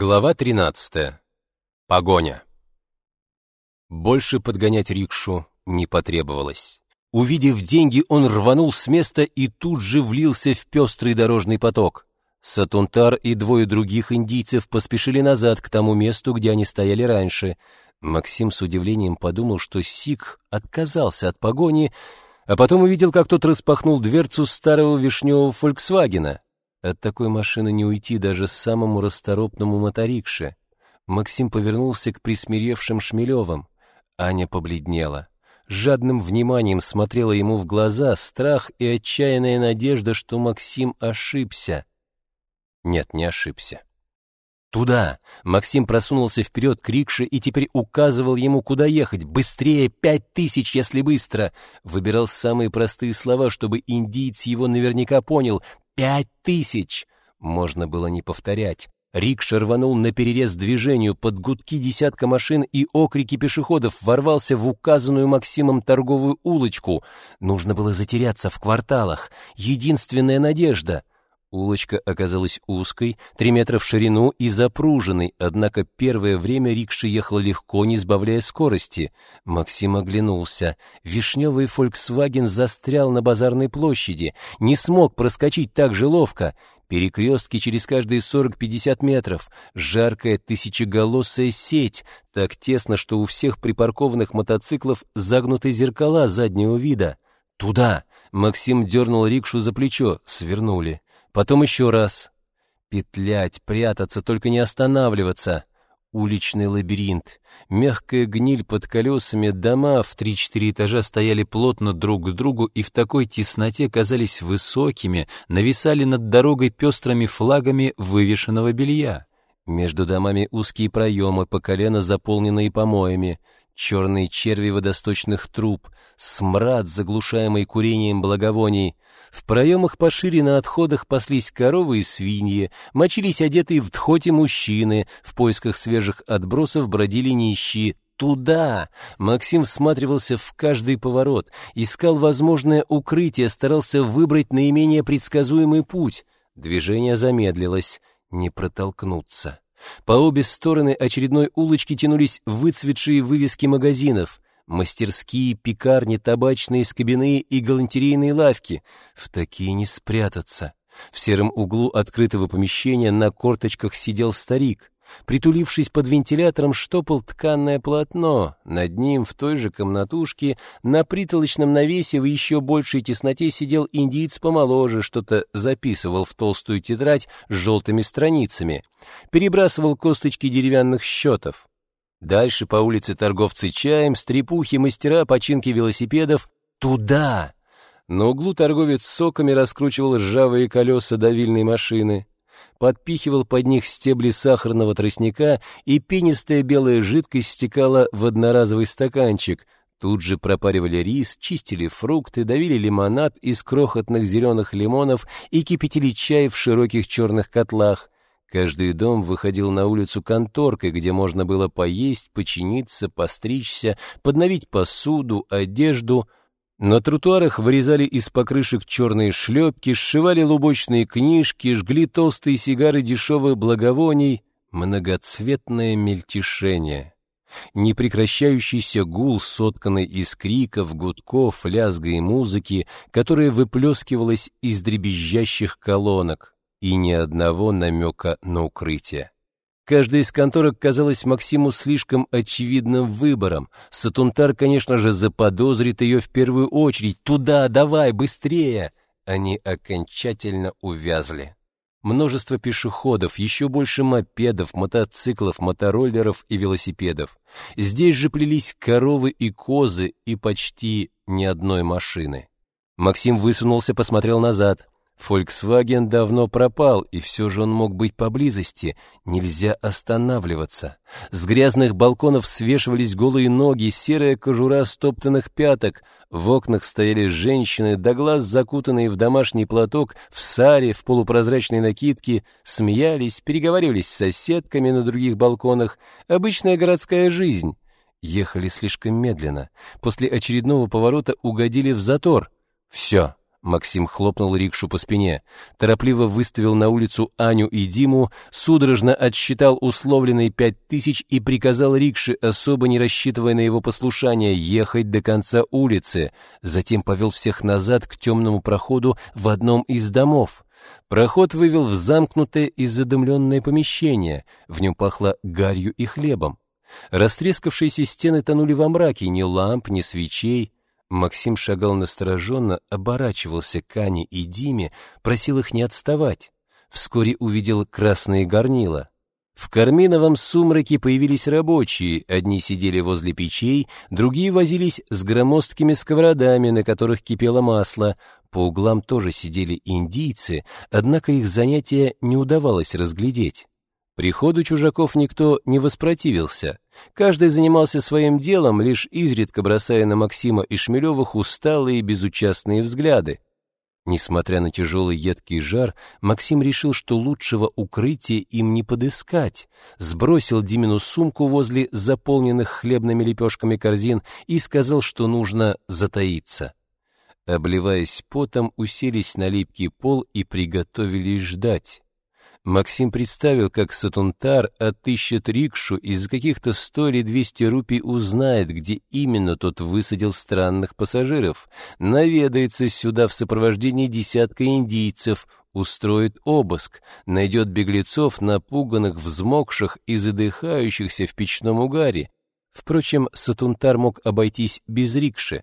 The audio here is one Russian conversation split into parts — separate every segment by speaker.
Speaker 1: Глава 13. Погоня. Больше подгонять рикшу не потребовалось. Увидев деньги, он рванул с места и тут же влился в пестрый дорожный поток. Сатунтар и двое других индийцев поспешили назад к тому месту, где они стояли раньше. Максим с удивлением подумал, что Сик отказался от погони, а потом увидел, как тот распахнул дверцу старого вишневого «Фольксвагена». От такой машины не уйти даже самому расторопному моторикше. Максим повернулся к присмиревшим Шмелевым. Аня побледнела. Жадным вниманием смотрела ему в глаза страх и отчаянная надежда, что Максим ошибся. Нет, не ошибся. «Туда!» Максим просунулся вперед к рикше и теперь указывал ему, куда ехать. «Быстрее! Пять тысяч, если быстро!» Выбирал самые простые слова, чтобы индиец его наверняка понял. Пять тысяч! Можно было не повторять. Рикша рванул на перерез движению под гудки десятка машин и окрики пешеходов, ворвался в указанную Максимом торговую улочку. Нужно было затеряться в кварталах. Единственная надежда. Улочка оказалась узкой, три метра в ширину и запруженной, однако первое время рикша ехала легко, не сбавляя скорости. Максим оглянулся. Вишневый «Фольксваген» застрял на базарной площади, не смог проскочить так же ловко. Перекрестки через каждые 40-50 метров, жаркая тысячеголосая сеть, так тесно, что у всех припаркованных мотоциклов загнуты зеркала заднего вида. «Туда!» Максим дернул рикшу за плечо, свернули. Потом еще раз. Петлять, прятаться, только не останавливаться. Уличный лабиринт. Мягкая гниль под колесами, дома в три-четыре этажа стояли плотно друг к другу и в такой тесноте казались высокими, нависали над дорогой пестрыми флагами вывешенного белья. Между домами узкие проемы, по колено заполненные помоями черные черви водосточных труб, смрад, заглушаемый курением благовоний. В проемах пошире на отходах паслись коровы и свиньи, мочились одетые в дхоте мужчины, в поисках свежих отбросов бродили нищие. Туда! Максим всматривался в каждый поворот, искал возможное укрытие, старался выбрать наименее предсказуемый путь. Движение замедлилось, не протолкнуться. По обе стороны очередной улочки тянулись выцветшие вывески магазинов, мастерские, пекарни, табачные скобяные и галантерейные лавки. В такие не спрятаться. В сером углу открытого помещения на корточках сидел старик. Притулившись под вентилятором, штопал тканное полотно. Над ним, в той же комнатушке, на притолочном навесе в еще большей тесноте сидел индиец помоложе, что-то записывал в толстую тетрадь с желтыми страницами. Перебрасывал косточки деревянных счетов. Дальше по улице торговцы чаем, стрепухи, мастера починки велосипедов. Туда! На углу торговец соками раскручивал ржавые колеса давильной машины подпихивал под них стебли сахарного тростника, и пенистая белая жидкость стекала в одноразовый стаканчик. Тут же пропаривали рис, чистили фрукты, давили лимонад из крохотных зеленых лимонов и кипятили чай в широких черных котлах. Каждый дом выходил на улицу конторкой, где можно было поесть, починиться, постричься, подновить посуду, одежду — на тротуарах вырезали из покрышек черные шлепки, сшивали лубочные книжки, жгли толстые сигары дешевых благовоний. Многоцветное мельтешение. Непрекращающийся гул, сотканный из криков, гудков, лязга и музыки, которая выплескивалась из дребезжащих колонок, и ни одного намека на укрытие. Каждая из конторок казалась Максиму слишком очевидным выбором. Сатунтар, конечно же, заподозрит ее в первую очередь. «Туда, давай, быстрее!» Они окончательно увязли. Множество пешеходов, еще больше мопедов, мотоциклов, мотороллеров и велосипедов. Здесь же плелись коровы и козы и почти ни одной машины. Максим высунулся, посмотрел назад. Volkswagen давно пропал, и все же он мог быть поблизости. Нельзя останавливаться. С грязных балконов свешивались голые ноги, серая кожура стоптанных пяток. В окнах стояли женщины, до глаз закутанные в домашний платок, в саре, в полупрозрачной накидке, смеялись, переговаривались с соседками на других балконах. Обычная городская жизнь. Ехали слишком медленно. После очередного поворота угодили в затор. Все. Максим хлопнул рикшу по спине, торопливо выставил на улицу Аню и Диму, судорожно отсчитал условленные пять тысяч и приказал рикше, особо не рассчитывая на его послушание, ехать до конца улицы, затем повел всех назад к темному проходу в одном из домов. Проход вывел в замкнутое и задымленное помещение, в нем пахло гарью и хлебом. Растрескавшиеся стены тонули во мраке, ни ламп, ни свечей. Максим шагал настороженно, оборачивался к Ане и Диме, просил их не отставать. Вскоре увидел красные горнила. В карминовом сумраке появились рабочие, одни сидели возле печей, другие возились с громоздкими сковородами, на которых кипело масло. По углам тоже сидели индийцы, однако их занятия не удавалось разглядеть. Приходу чужаков никто не воспротивился. Каждый занимался своим делом, лишь изредка бросая на Максима и Шмелевых усталые и безучастные взгляды. Несмотря на тяжелый едкий жар, Максим решил, что лучшего укрытия им не подыскать, сбросил Димину сумку возле заполненных хлебными лепешками корзин и сказал, что нужно затаиться. Обливаясь потом, уселись на липкий пол и приготовились ждать. Максим представил, как Сатунтар отыщет рикшу и за каких-то сто или двести рупий узнает, где именно тот высадил странных пассажиров, наведается сюда в сопровождении десятка индийцев, устроит обыск, найдет беглецов, напуганных, взмокших и задыхающихся в печном угаре. Впрочем, Сатунтар мог обойтись без рикши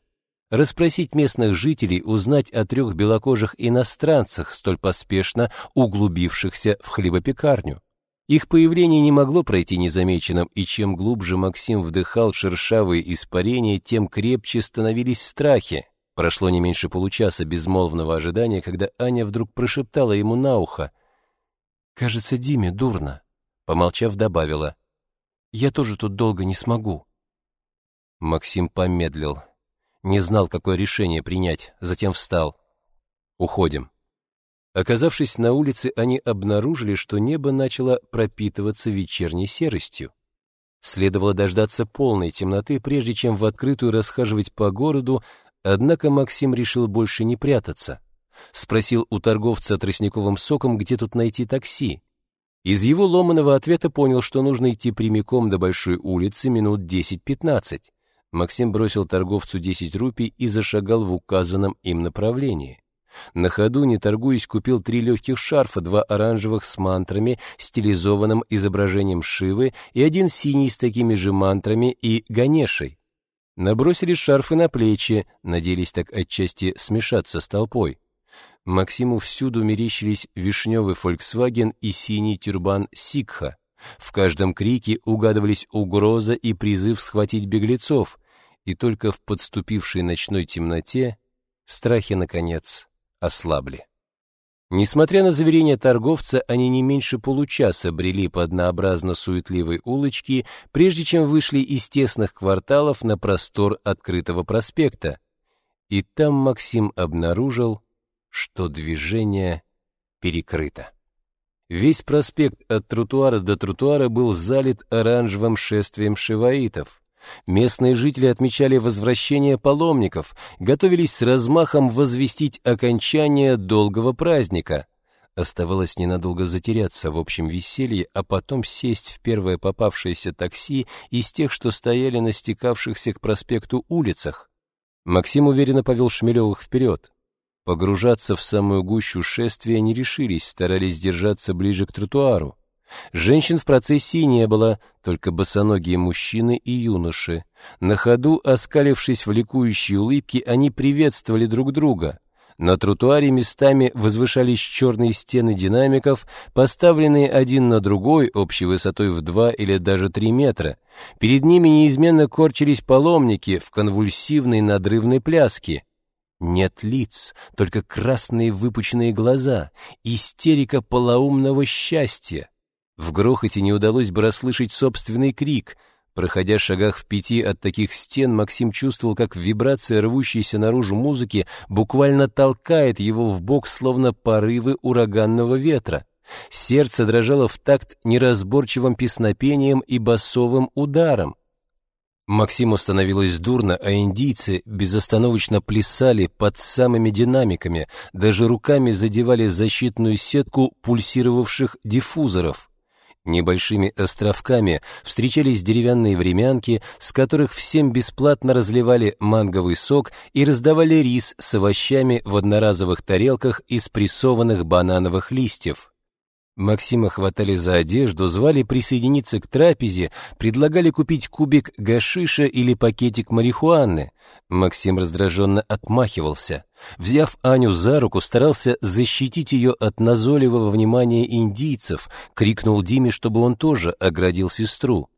Speaker 1: расспросить местных жителей, узнать о трех белокожих иностранцах, столь поспешно углубившихся в хлебопекарню. Их появление не могло пройти незамеченным, и чем глубже Максим вдыхал шершавые испарения, тем крепче становились страхи. Прошло не меньше получаса безмолвного ожидания, когда Аня вдруг прошептала ему на ухо. «Кажется, Диме дурно», — помолчав, добавила. «Я тоже тут долго не смогу». Максим помедлил не знал, какое решение принять, затем встал. «Уходим». Оказавшись на улице, они обнаружили, что небо начало пропитываться вечерней серостью. Следовало дождаться полной темноты, прежде чем в открытую расхаживать по городу, однако Максим решил больше не прятаться. Спросил у торговца тростниковым соком, где тут найти такси. Из его ломаного ответа понял, что нужно идти прямиком до большой улицы минут 10-15. Максим бросил торговцу 10 рупий и зашагал в указанном им направлении. На ходу, не торгуясь, купил три легких шарфа, два оранжевых с мантрами, стилизованным изображением Шивы, и один синий с такими же мантрами и Ганешей. Набросили шарфы на плечи, надеялись так отчасти смешаться с толпой. Максиму всюду мерещились вишневый «Фольксваген» и синий тюрбан «Сикха». В каждом крике угадывались угроза и призыв схватить беглецов, и только в подступившей ночной темноте страхи, наконец, ослабли. Несмотря на заверения торговца, они не меньше получаса брели по однообразно суетливой улочке, прежде чем вышли из тесных кварталов на простор открытого проспекта. И там Максим обнаружил, что движение перекрыто. Весь проспект от тротуара до тротуара был залит оранжевым шествием шиваитов. Местные жители отмечали возвращение паломников, готовились с размахом возвестить окончание долгого праздника. Оставалось ненадолго затеряться в общем веселье, а потом сесть в первое попавшееся такси из тех, что стояли на стекавшихся к проспекту улицах. Максим уверенно повел Шмелевых вперед. Погружаться в самую гущу шествия не решились, старались держаться ближе к тротуару. Женщин в процессии не было, только босоногие мужчины и юноши. На ходу, оскалившись в ликующей улыбке, они приветствовали друг друга. На тротуаре местами возвышались черные стены динамиков, поставленные один на другой, общей высотой в два или даже три метра. Перед ними неизменно корчились паломники в конвульсивной надрывной пляске. Нет лиц, только красные выпученные глаза, истерика полоумного счастья. В грохоте не удалось бы расслышать собственный крик. Проходя шагах в пяти от таких стен, Максим чувствовал, как вибрация рвущейся наружу музыки буквально толкает его в бок, словно порывы ураганного ветра. Сердце дрожало в такт неразборчивым песнопением и басовым ударом. Максиму становилось дурно, а индийцы безостановочно плясали под самыми динамиками, даже руками задевали защитную сетку пульсировавших диффузоров. Небольшими островками встречались деревянные времянки, с которых всем бесплатно разливали манговый сок и раздавали рис с овощами в одноразовых тарелках из прессованных банановых листьев. Максима хватали за одежду, звали присоединиться к трапезе, предлагали купить кубик гашиша или пакетик марихуаны. Максим раздраженно отмахивался. Взяв Аню за руку, старался защитить ее от назойливого внимания индийцев, крикнул Диме, чтобы он тоже оградил сестру.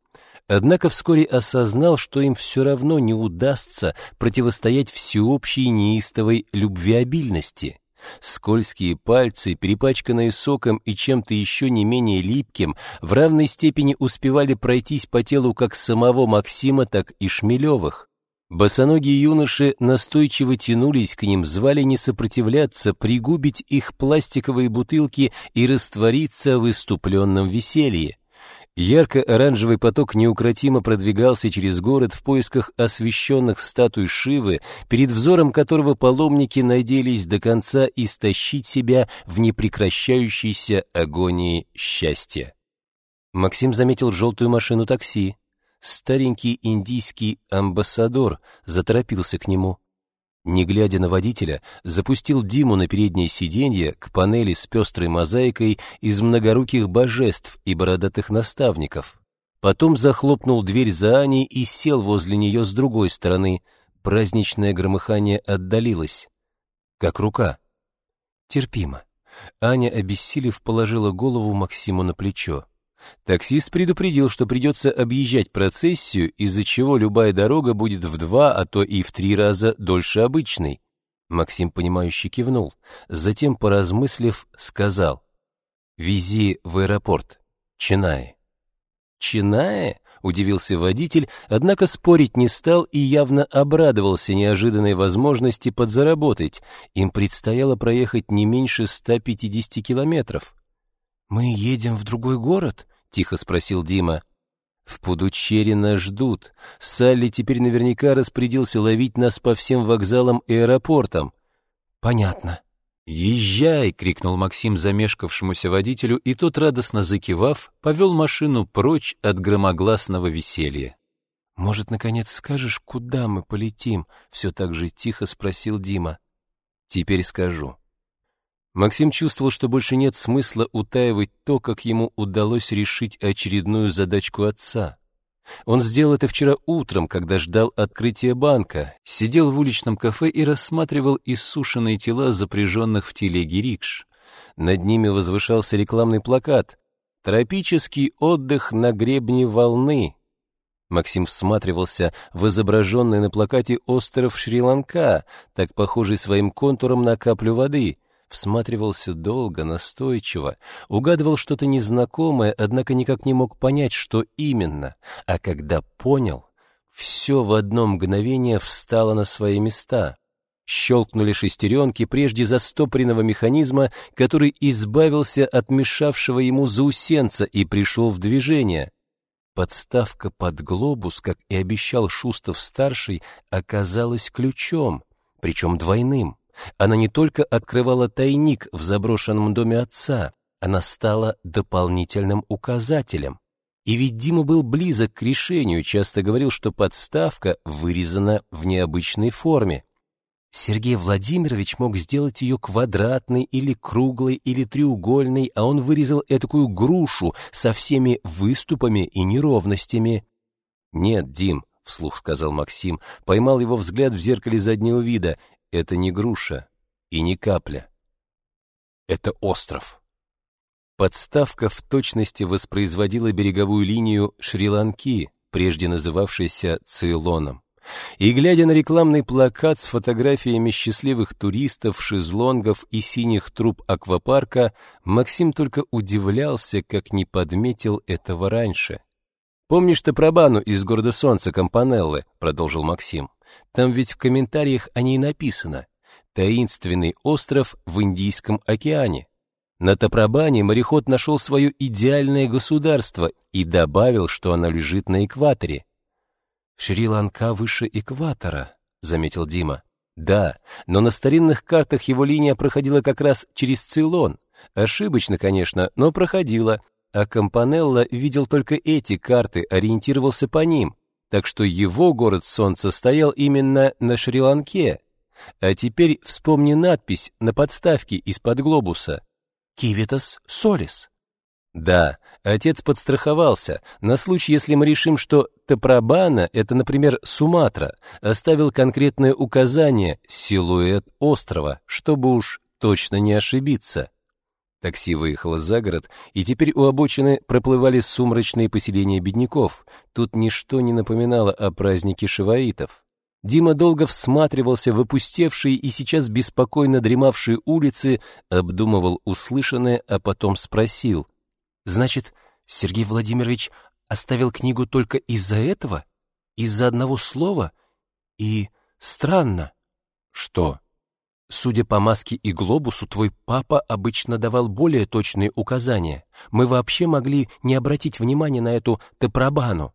Speaker 1: Однако вскоре осознал, что им все равно не удастся противостоять всеобщей неистовой любвеобильности. Скользкие пальцы, перепачканные соком и чем-то еще не менее липким, в равной степени успевали пройтись по телу как самого Максима, так и Шмелевых. Босоногие юноши настойчиво тянулись к ним, звали не сопротивляться, пригубить их пластиковые бутылки и раствориться в иступленном веселье. Ярко-оранжевый поток неукротимо продвигался через город в поисках освещенных статуй Шивы, перед взором которого паломники надеялись до конца истощить себя в непрекращающейся агонии счастья. Максим заметил желтую машину такси. Старенький индийский амбассадор заторопился к нему не глядя на водителя, запустил Диму на переднее сиденье к панели с пестрой мозаикой из многоруких божеств и бородатых наставников. Потом захлопнул дверь за Аней и сел возле нее с другой стороны. Праздничное громыхание отдалилось. Как рука. Терпимо. Аня, обессилев, положила голову Максиму на плечо. Таксист предупредил, что придется объезжать процессию, из-за чего любая дорога будет в два, а то и в три раза дольше обычной. Максим, понимающе кивнул. Затем, поразмыслив, сказал, «Вези в аэропорт. Чинае». «Чинае?» — удивился водитель, однако спорить не стал и явно обрадовался неожиданной возможности подзаработать. Им предстояло проехать не меньше 150 километров. «Мы едем в другой город?» — тихо спросил Дима. «В Пудучере нас ждут. Салли теперь наверняка распорядился ловить нас по всем вокзалам и аэропортам». «Понятно». «Езжай!» — крикнул Максим замешкавшемуся водителю, и тот, радостно закивав, повел машину прочь от громогласного веселья. «Может, наконец скажешь, куда мы полетим?» — все так же тихо спросил Дима. «Теперь скажу. Максим чувствовал, что больше нет смысла утаивать то, как ему удалось решить очередную задачку отца. Он сделал это вчера утром, когда ждал открытия банка, сидел в уличном кафе и рассматривал иссушенные тела запряженных в телеге рикш. Над ними возвышался рекламный плакат «Тропический отдых на гребне волны». Максим всматривался в изображенный на плакате остров Шри-Ланка, так похожий своим контуром на каплю воды — всматривался долго, настойчиво, угадывал что-то незнакомое, однако никак не мог понять, что именно, а когда понял, все в одно мгновение встало на свои места. Щелкнули шестеренки прежде застопоренного механизма, который избавился от мешавшего ему заусенца и пришел в движение. Подставка под глобус, как и обещал Шустов-старший, оказалась ключом, причем двойным. Она не только открывала тайник в заброшенном доме отца, она стала дополнительным указателем. И ведь Дима был близок к решению, часто говорил, что подставка вырезана в необычной форме. Сергей Владимирович мог сделать ее квадратной или круглой или треугольной, а он вырезал этакую грушу со всеми выступами и неровностями. «Нет, Дим», — вслух сказал Максим, поймал его взгляд в зеркале заднего вида, это не груша и не капля. Это остров. Подставка в точности воспроизводила береговую линию Шри-Ланки, прежде называвшейся Цейлоном. И, глядя на рекламный плакат с фотографиями счастливых туристов, шезлонгов и синих труб аквапарка, Максим только удивлялся, как не подметил этого раньше. «Помнишь ты про бану из города Солнца Компанеллы?» — продолжил Максим. Там ведь в комментариях о ней написано «Таинственный остров в Индийском океане». На Тапрабане мореход нашел свое идеальное государство и добавил, что оно лежит на экваторе. Шри-Ланка выше экватора, заметил Дима. Да, но на старинных картах его линия проходила как раз через Цейлон. Ошибочно, конечно, но проходила. А Кампанелло видел только эти карты, ориентировался по ним. Так что его город солнца стоял именно на Шри-Ланке. А теперь вспомни надпись на подставке из-под глобуса. «Кивитас Солис». Да, отец подстраховался, на случай, если мы решим, что Тепрабана — это, например, Суматра, оставил конкретное указание «силуэт острова», чтобы уж точно не ошибиться. Такси выехало за город, и теперь у обочины проплывали сумрачные поселения бедняков. Тут ничто не напоминало о празднике шиваитов. Дима долго всматривался в опустевшие и сейчас беспокойно дремавшие улицы, обдумывал услышанное, а потом спросил. «Значит, Сергей Владимирович оставил книгу только из-за этого? Из-за одного слова? И странно». «Что?» Судя по маске и глобусу, твой папа обычно давал более точные указания. Мы вообще могли не обратить внимания на эту тепрабану.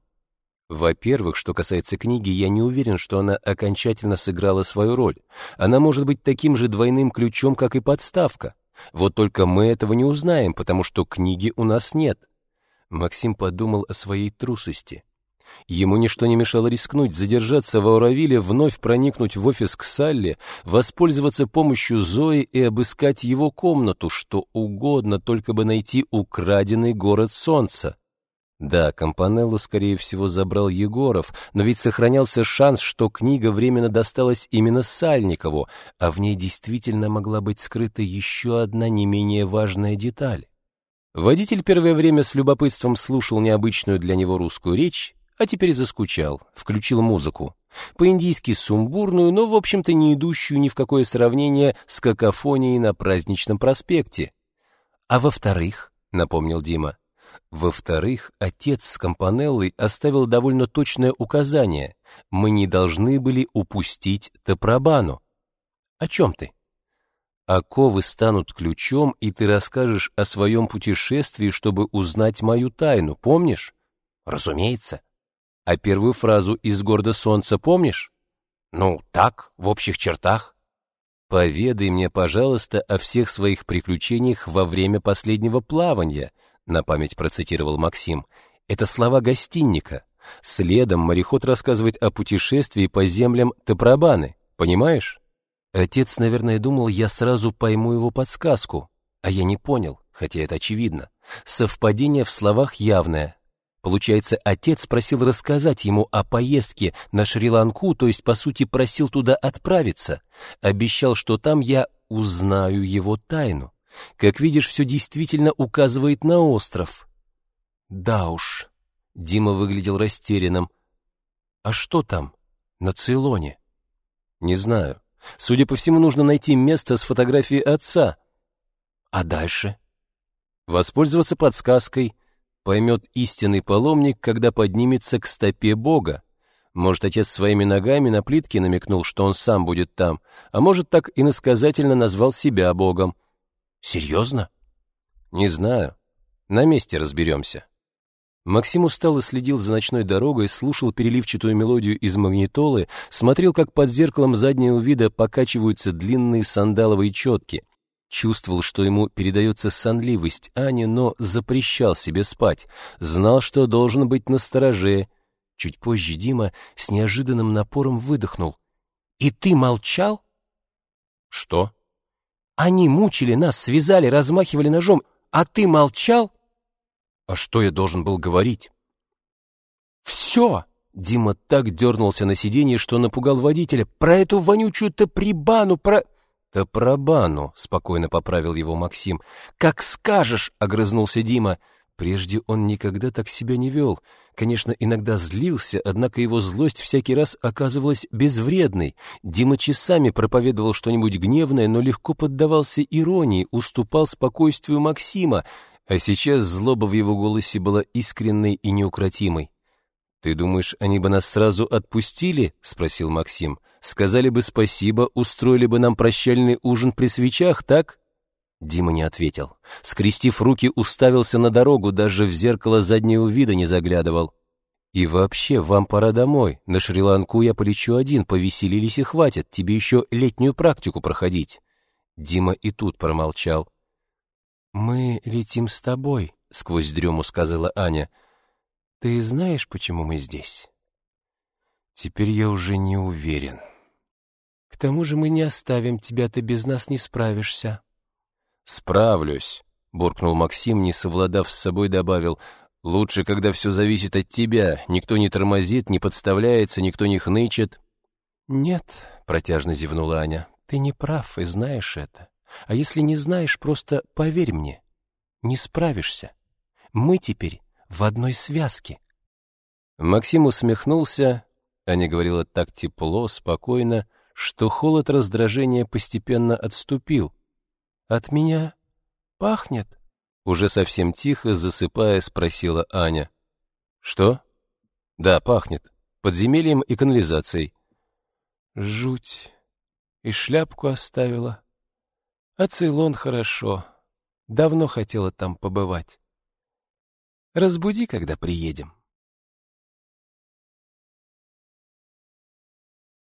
Speaker 1: Во-первых, что касается книги, я не уверен, что она окончательно сыграла свою роль. Она может быть таким же двойным ключом, как и подставка. Вот только мы этого не узнаем, потому что книги у нас нет. Максим подумал о своей трусости. Ему ничто не мешало рискнуть, задержаться в Ауравиле, вновь проникнуть в офис к Салли, воспользоваться помощью Зои и обыскать его комнату, что угодно, только бы найти украденный город солнца. Да, Компанелло, скорее всего, забрал Егоров, но ведь сохранялся шанс, что книга временно досталась именно Сальникову, а в ней действительно могла быть скрыта еще одна не менее важная деталь. Водитель первое время с любопытством слушал необычную для него русскую речь, а теперь заскучал, включил музыку. По-индийски сумбурную, но, в общем-то, не идущую ни в какое сравнение с какофонией на праздничном проспекте. А во-вторых, напомнил Дима, во-вторых, отец с Компанеллой оставил довольно точное указание. Мы не должны были упустить Топрабану. О чем ты? Оковы станут ключом, и ты расскажешь о своем путешествии, чтобы узнать мою тайну, помнишь? Разумеется. А первую фразу из «Гордо солнца» помнишь? Ну, так, в общих чертах. Поведай мне, пожалуйста, о всех своих приключениях во время последнего плавания, на память процитировал Максим. Это слова гостинника. Следом мореход рассказывает о путешествии по землям Топрабаны, понимаешь? Отец, наверное, думал, я сразу пойму его подсказку, а я не понял, хотя это очевидно. Совпадение в словах явное, Получается, отец просил рассказать ему о поездке на Шри-Ланку, то есть, по сути, просил туда отправиться. Обещал, что там я узнаю его тайну. Как видишь, все действительно указывает на остров. Да уж, Дима выглядел растерянным. А что там, на Цейлоне? Не знаю. Судя по всему, нужно найти место с фотографией отца. А дальше? Воспользоваться подсказкой — поймет истинный паломник, когда поднимется к стопе Бога. Может, отец своими ногами на плитке намекнул, что он сам будет там, а может, так иносказательно назвал себя Богом. Серьезно? Не знаю. На месте разберемся. Максим устало следил за ночной дорогой, слушал переливчатую мелодию из магнитолы, смотрел, как под зеркалом заднего вида покачиваются длинные сандаловые четки — Чувствовал, что ему передается сонливость Ани, но запрещал себе спать. Знал, что должен быть настороже. Чуть позже Дима с неожиданным напором выдохнул. «И ты молчал?» «Что?» «Они мучили нас, связали, размахивали ножом, а ты молчал?» «А что я должен был говорить?» «Все!» Дима так дернулся на сиденье, что напугал водителя. «Про эту вонючую-то прибану, про...» «Топрабану», — спокойно поправил его Максим. «Как скажешь», — огрызнулся Дима. Прежде он никогда так себя не вел. Конечно, иногда злился, однако его злость всякий раз оказывалась безвредной. Дима часами проповедовал что-нибудь гневное, но легко поддавался иронии, уступал спокойствию Максима, а сейчас злоба в его голосе была искренней и неукротимой. «Ты думаешь, они бы нас сразу отпустили?» — спросил Максим. «Сказали бы спасибо, устроили бы нам прощальный ужин при свечах, так?» Дима не ответил. Скрестив руки, уставился на дорогу, даже в зеркало заднего вида не заглядывал. И вообще, вам пора домой. На Шри-Ланку я полечу один, повеселились и хватит, тебе еще летнюю практику проходить. Дима и тут промолчал. «Мы летим с тобой», — сквозь дрему сказала Аня. «Ты знаешь, почему мы здесь?» «Теперь я уже не уверен». «К тому же мы не оставим тебя, ты без нас не справишься». «Справлюсь», — буркнул Максим, не совладав с собой, добавил. «Лучше, когда все зависит от тебя. Никто не тормозит, не подставляется, никто не хнычет».
Speaker 2: «Нет», — протяжно зевнула Аня, — «ты не прав и знаешь это. А если не знаешь, просто поверь мне, не справишься. Мы теперь в одной связке.
Speaker 1: Максим усмехнулся, Аня говорила так тепло, спокойно, что холод раздражения постепенно отступил.
Speaker 2: «От меня пахнет?»
Speaker 1: Уже совсем тихо, засыпая, спросила Аня. «Что?» «Да, пахнет. Подземельем и канализацией».
Speaker 2: «Жуть. И шляпку оставила. А Цейлон хорошо. Давно хотела там побывать. Разбуди, когда приедем.